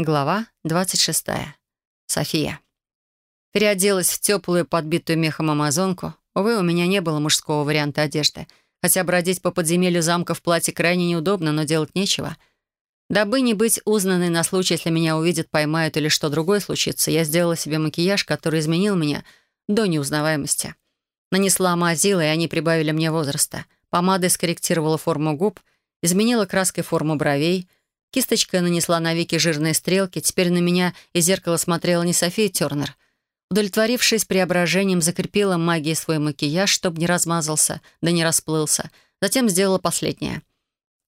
Глава 26. София. Переоделась в теплую, подбитую мехом амазонку. Увы, у меня не было мужского варианта одежды. Хотя бродить по подземелью замка в платье крайне неудобно, но делать нечего. Дабы не быть узнанной на случай, если меня увидят, поймают или что другое случится, я сделала себе макияж, который изменил меня до неузнаваемости. Нанесла мазила, и они прибавили мне возраста. Помадой скорректировала форму губ, изменила краской форму бровей — Кисточкой нанесла на веки жирные стрелки. Теперь на меня из зеркала смотрела не София Тернер. Удовлетворившись преображением, закрепила магией свой макияж, чтобы не размазался, да не расплылся. Затем сделала последнее.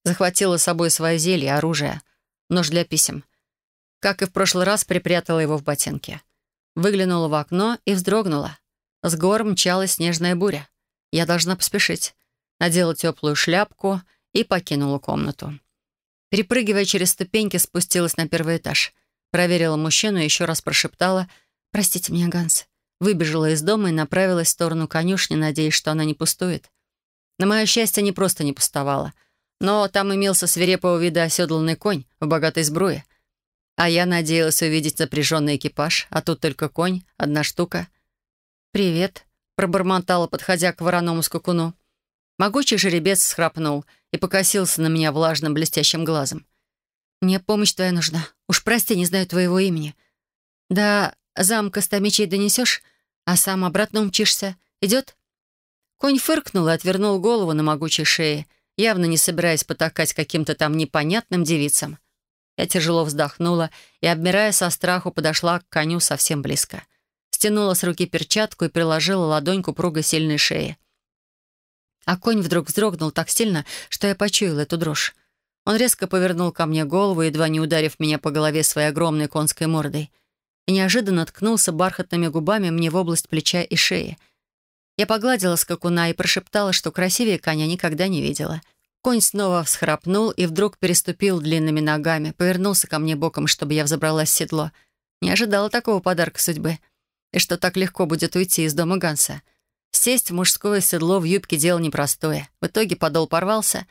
Захватила с собой свое зелье, оружие, нож для писем. Как и в прошлый раз, припрятала его в ботинке. Выглянула в окно и вздрогнула. С гор мчалась снежная буря. Я должна поспешить. Надела теплую шляпку и покинула комнату. Перепрыгивая через ступеньки, спустилась на первый этаж. Проверила мужчину и еще раз прошептала «Простите меня, Ганс». Выбежала из дома и направилась в сторону конюшни, надеясь, что она не пустует. На мое счастье, не просто не пустовала. Но там имелся свирепого вида оседланный конь в богатой сбруе. А я надеялась увидеть запряженный экипаж, а тут только конь, одна штука. «Привет», — пробормотала, подходя к вороному скакуну. Могучий жеребец схрапнул и покосился на меня влажным блестящим глазом. «Мне помощь твоя нужна. Уж прости, не знаю твоего имени. Да замка ста мечей донесешь, а сам обратно умчишься. Идет?» Конь фыркнул и отвернул голову на могучей шее, явно не собираясь потакать каким-то там непонятным девицам. Я тяжело вздохнула и, обмирая со страху, подошла к коню совсем близко. Стянула с руки перчатку и приложила ладонь к упругой сильной шее. А конь вдруг вздрогнул так сильно, что я почуяла эту дрожь. Он резко повернул ко мне голову, едва не ударив меня по голове своей огромной конской мордой, и неожиданно ткнулся бархатными губами мне в область плеча и шеи. Я погладила скакуна и прошептала, что красивее коня никогда не видела. Конь снова всхрапнул и вдруг переступил длинными ногами, повернулся ко мне боком, чтобы я взобралась в седло. Не ожидала такого подарка судьбы. И что так легко будет уйти из дома Ганса. Сесть в мужское седло в юбке — дело непростое. В итоге подол порвался,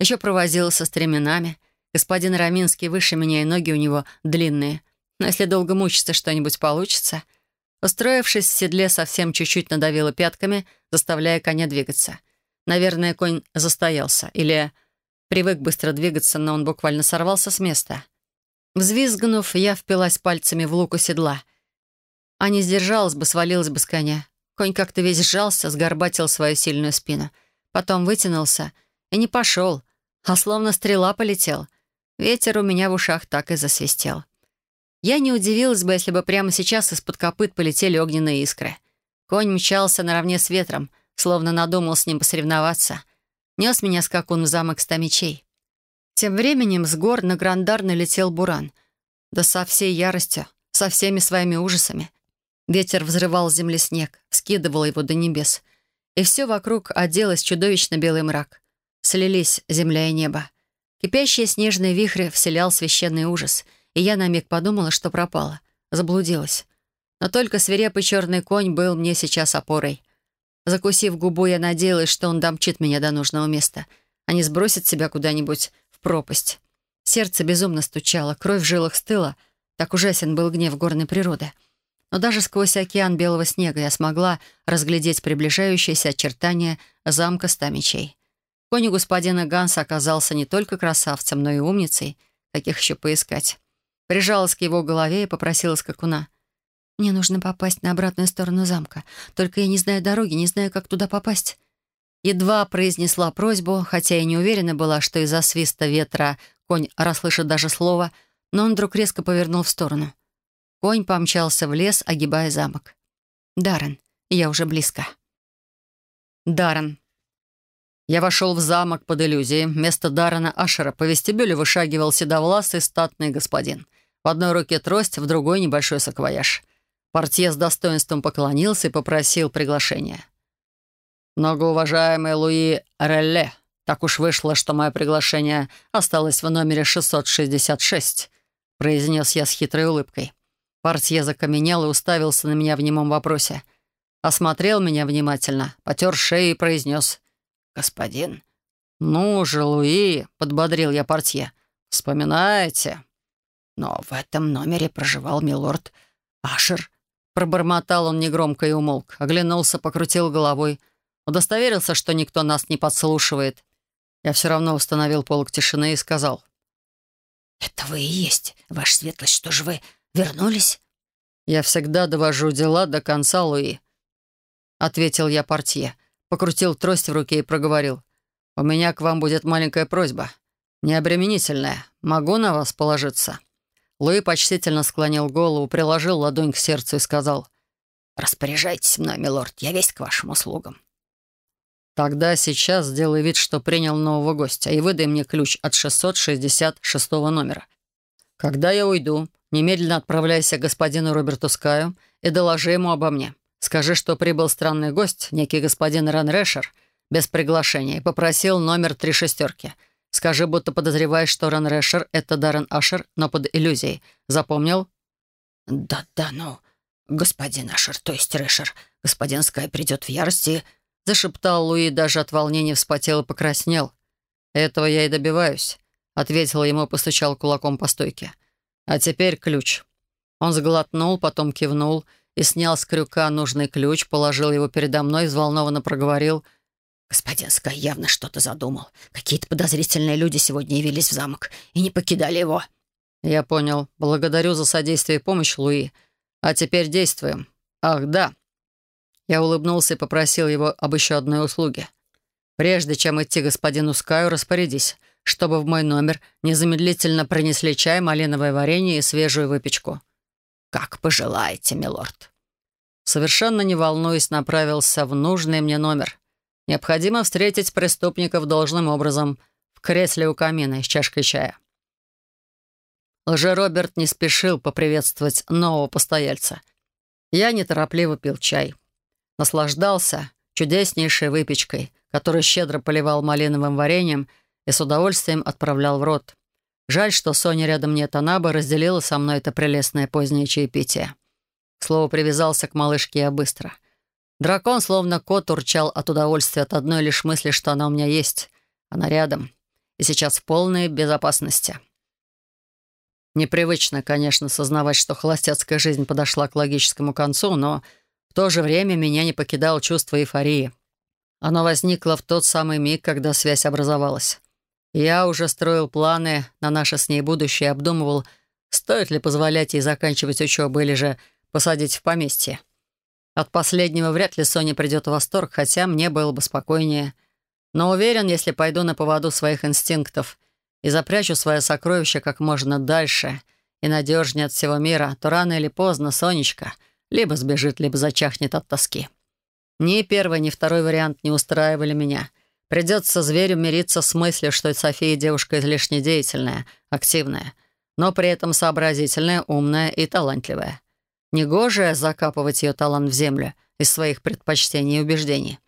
еще провозился с стременами. Господин Раминский выше меня, и ноги у него длинные. Но если долго мучиться, что-нибудь получится. Устроившись в седле, совсем чуть-чуть надавила пятками, заставляя коня двигаться. Наверное, конь застоялся. Или привык быстро двигаться, но он буквально сорвался с места. Взвизгнув, я впилась пальцами в луку седла. А не сдержалась бы, свалилась бы с коня. Конь как-то весь сжался, сгорбатил свою сильную спину. Потом вытянулся и не пошел, а словно стрела полетел. Ветер у меня в ушах так и засвистел. Я не удивилась бы, если бы прямо сейчас из-под копыт полетели огненные искры. Конь мчался наравне с ветром, словно надумал с ним посоревноваться. Нес меня скакун в замок ста мечей. Тем временем с гор на Грандар налетел буран. Да со всей яростью, со всеми своими ужасами. Ветер взрывал земли снег, вскидывал его до небес. И все вокруг оделось чудовищно белый мрак. Слились земля и небо. Кипящие снежные вихри вселял священный ужас, и я на миг подумала, что пропала, заблудилась. Но только свирепый черный конь был мне сейчас опорой. Закусив губу, я надеялась, что он домчит меня до нужного места, а не сбросит себя куда-нибудь в пропасть. Сердце безумно стучало, кровь в жилах стыла. Так ужасен был гнев горной природы — но даже сквозь океан белого снега я смогла разглядеть приближающиеся очертания замка ста мечей. Конь господина Ганса оказался не только красавцем, но и умницей, каких еще поискать. Прижалась к его голове и попросила скакуна. «Мне нужно попасть на обратную сторону замка. Только я не знаю дороги, не знаю, как туда попасть». Едва произнесла просьбу, хотя и не уверена была, что из-за свиста ветра конь расслышит даже слово, но он вдруг резко повернул в сторону — Конь помчался в лес, огибая замок. Даррен, я уже близко. Даррен. Я вошел в замок под иллюзией. Вместо Даррена Ашера по вестибюлю вышагивал седовласый статный господин. В одной руке трость, в другой небольшой саквояж. Портье с достоинством поклонился и попросил приглашения. «Многоуважаемый Луи Релле, так уж вышло, что мое приглашение осталось в номере 666», произнес я с хитрой улыбкой. Портье закаменел и уставился на меня в немом вопросе. Осмотрел меня внимательно, потер шею и произнес. «Господин». «Ну же, Луи», — подбодрил я портье. «Вспоминайте». Но в этом номере проживал милорд Ашер. Пробормотал он негромко и умолк. Оглянулся, покрутил головой. Удостоверился, что никто нас не подслушивает. Я все равно установил полок тишины и сказал. «Это вы и есть, ваша светлость. Что же вы вернулись?» «Я всегда довожу дела до конца, Луи», — ответил я портье. Покрутил трость в руке и проговорил. «У меня к вам будет маленькая просьба. Необременительная. Могу на вас положиться?» Луи почтительно склонил голову, приложил ладонь к сердцу и сказал. «Распоряжайтесь мной, милорд, я весь к вашим услугам». «Тогда сейчас сделай вид, что принял нового гостя, и выдай мне ключ от 666 номера. Когда я уйду, немедленно отправляйся к господину Роберту Скаю и доложи ему обо мне. Скажи, что прибыл странный гость, некий господин Ран Решер, без приглашения, и попросил номер три шестерки. Скажи, будто подозреваешь, что Ран Решер — это Даррен Ашер, но под иллюзией. Запомнил?» «Да-да, ну, господин Ашер, то есть Решер, господин Скай придет в ярости Зашептал Луи, даже от волнения вспотел и покраснел. «Этого я и добиваюсь», — ответил ему и постучал кулаком по стойке. «А теперь ключ». Он сглотнул, потом кивнул и снял с крюка нужный ключ, положил его передо мной, взволнованно проговорил. «Господин Скай явно что-то задумал. Какие-то подозрительные люди сегодня явились в замок и не покидали его». «Я понял. Благодарю за содействие и помощь, Луи. А теперь действуем. Ах, да. Я улыбнулся и попросил его об еще одной услуге. «Прежде чем идти господину Скаю, распорядись, чтобы в мой номер незамедлительно принесли чай, малиновое варенье и свежую выпечку». «Как пожелаете, милорд». Совершенно не волнуясь, направился в нужный мне номер. Необходимо встретить преступников должным образом в кресле у камина с чашкой чая. Лже-Роберт не спешил поприветствовать нового постояльца. Я неторопливо пил чай наслаждался чудеснейшей выпечкой, которую щедро поливал малиновым вареньем и с удовольствием отправлял в рот. Жаль, что Соня рядом нет, она бы разделила со мной это прелестное позднее чаепитие. К слову, привязался к малышке я быстро. Дракон, словно кот, урчал от удовольствия от одной лишь мысли, что она у меня есть. Она рядом. И сейчас в полной безопасности. Непривычно, конечно, сознавать, что холостяцкая жизнь подошла к логическому концу, но в то же время меня не покидало чувство эйфории. Оно возникло в тот самый миг, когда связь образовалась. Я уже строил планы на наше с ней будущее и обдумывал, стоит ли позволять ей заканчивать учебу или же посадить в поместье. От последнего вряд ли Соня придет восторг, хотя мне было бы спокойнее. Но уверен, если пойду на поводу своих инстинктов и запрячу свое сокровище как можно дальше и надежнее от всего мира, то рано или поздно Сонечка — либо сбежит, либо зачахнет от тоски. Ни первый, ни второй вариант не устраивали меня. Придется зверю мириться с мыслью, что София девушка излишне деятельная, активная, но при этом сообразительная, умная и талантливая. Негоже закапывать ее талант в землю из своих предпочтений и убеждений.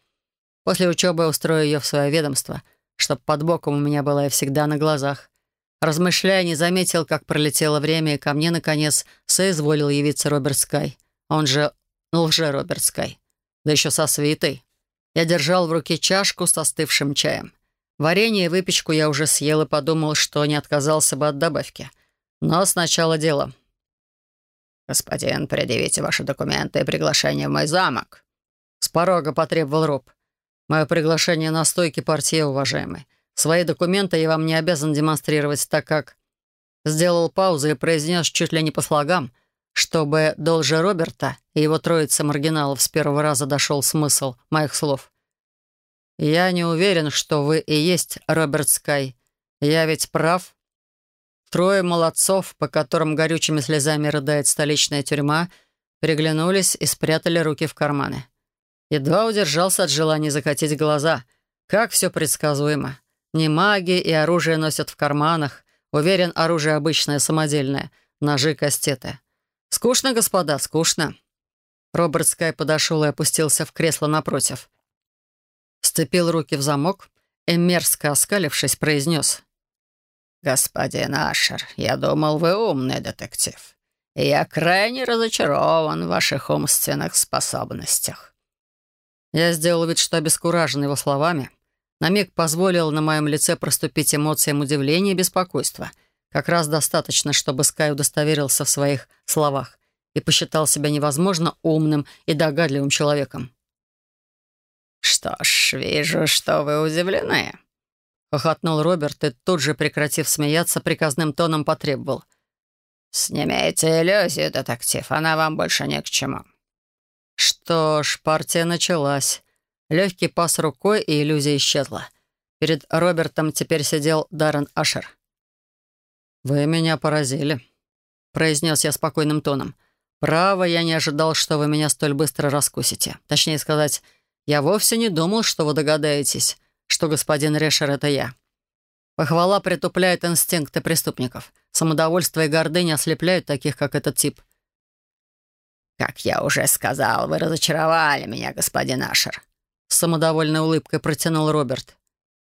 После учебы устрою ее в свое ведомство, чтобы под боком у меня была и всегда на глазах. Размышляя, не заметил, как пролетело время, и ко мне, наконец, соизволил явиться Роберт Скай — он же лже-Роберт Скай. Да еще со свитой. Я держал в руке чашку с остывшим чаем. Варенье и выпечку я уже съел и подумал, что не отказался бы от добавки. Но сначала дело. «Господин, предъявите ваши документы и приглашение в мой замок». С порога потребовал Роб. «Мое приглашение на стойке партии, уважаемый. Свои документы я вам не обязан демонстрировать, так как...» Сделал паузу и произнес чуть ли не по слогам — чтобы до Роберта и его троица маргиналов с первого раза дошел смысл моих слов. «Я не уверен, что вы и есть Роберт Скай. Я ведь прав?» Трое молодцов, по которым горючими слезами рыдает столичная тюрьма, переглянулись и спрятали руки в карманы. Едва удержался от желания закатить глаза. Как все предсказуемо. Не маги и оружие носят в карманах. Уверен, оружие обычное, самодельное. Ножи, кастеты. «Скучно, господа, скучно». Роберт Скай подошел и опустился в кресло напротив. Сцепил руки в замок и, мерзко оскалившись, произнес. «Господин Ашер, я думал, вы умный детектив. Я крайне разочарован в ваших умственных способностях». Я сделал вид, что обескуражен его словами. На миг позволил на моем лице проступить эмоциям удивления и беспокойства — Как раз достаточно, чтобы Скай удостоверился в своих словах и посчитал себя невозможно умным и догадливым человеком. «Что ж, вижу, что вы удивлены», — хохотнул Роберт и тут же, прекратив смеяться, приказным тоном потребовал. «Снимите иллюзию, детектив, она вам больше ни к чему». Что ж, партия началась. Легкий пас рукой, и иллюзия исчезла. Перед Робертом теперь сидел Даррен Ашер. «Вы меня поразили», — произнес я спокойным тоном. «Право, я не ожидал, что вы меня столь быстро раскусите. Точнее сказать, я вовсе не думал, что вы догадаетесь, что господин Решер — это я. Похвала притупляет инстинкты преступников. Самодовольство и гордыня ослепляют таких, как этот тип. «Как я уже сказал, вы разочаровали меня, господин Ашер», — с самодовольной улыбкой протянул Роберт.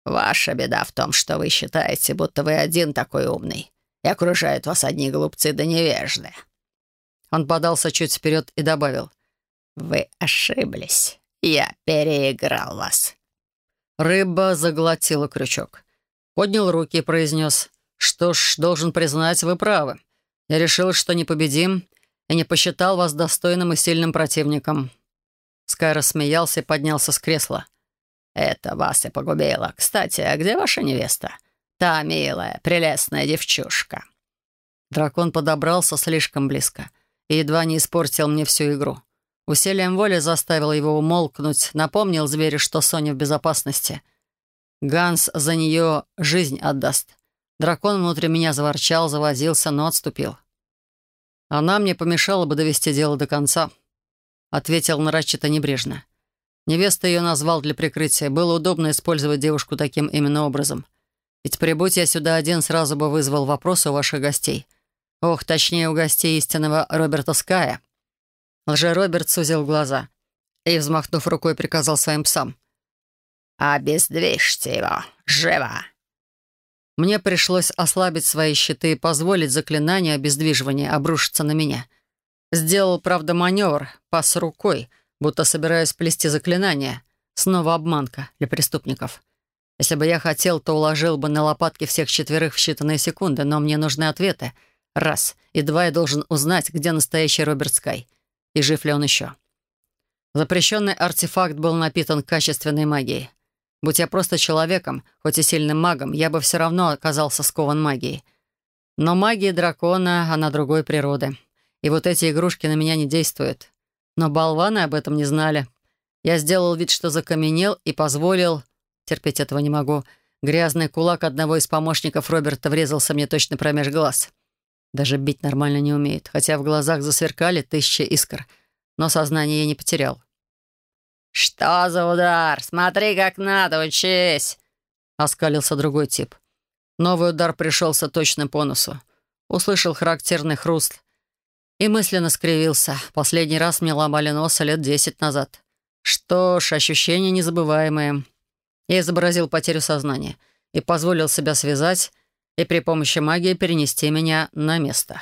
«Ваша беда в том, что вы считаете, будто вы один такой умный, и окружают вас одни глупцы да невежды». Он подался чуть вперед и добавил. «Вы ошиблись. Я переиграл вас». Рыба заглотила крючок. Поднял руки и произнес. «Что ж, должен признать, вы правы. Я решил, что непобедим, и не посчитал вас достойным и сильным противником». Скай рассмеялся и поднялся с кресла. «Это вас и погубило. Кстати, а где ваша невеста? Та милая, прелестная девчушка». Дракон подобрался слишком близко и едва не испортил мне всю игру. Усилием воли заставил его умолкнуть, напомнил зверю, что Соня в безопасности. Ганс за нее жизнь отдаст. Дракон внутри меня заворчал, завозился, но отступил. «Она мне помешала бы довести дело до конца», — ответил нарочито небрежно. Невеста ее назвал для прикрытия. Было удобно использовать девушку таким именно образом. Ведь прибудь я сюда один, сразу бы вызвал вопросы у ваших гостей. Ох, точнее, у гостей истинного Роберта Ская. Лже-Роберт сузил глаза и, взмахнув рукой, приказал своим псам. «Обездвижьте его! Живо!» Мне пришлось ослабить свои щиты и позволить заклинанию обездвиживания обрушиться на меня. Сделал, правда, маневр, пас рукой, будто собираясь плести заклинание. Снова обманка для преступников. Если бы я хотел, то уложил бы на лопатки всех четверых в считанные секунды, но мне нужны ответы. Раз. И два, я должен узнать, где настоящий Роберт Скай. И жив ли он еще. Запрещенный артефакт был напитан качественной магией. Будь я просто человеком, хоть и сильным магом, я бы все равно оказался скован магией. Но магия дракона, она другой природы. И вот эти игрушки на меня не действуют. Но болваны об этом не знали. Я сделал вид, что закаменел, и позволил... Терпеть этого не могу. Грязный кулак одного из помощников Роберта врезался мне точно промеж глаз. Даже бить нормально не умеет, хотя в глазах засверкали тысячи искр. Но сознание я не потерял. «Что за удар? Смотри, как надо, учись!» — оскалился другой тип. Новый удар пришелся точно по носу. Услышал характерный хруст и мысленно скривился. Последний раз мне ломали носа лет десять назад. Что ж, ощущения незабываемые. Я изобразил потерю сознания и позволил себя связать и при помощи магии перенести меня на место.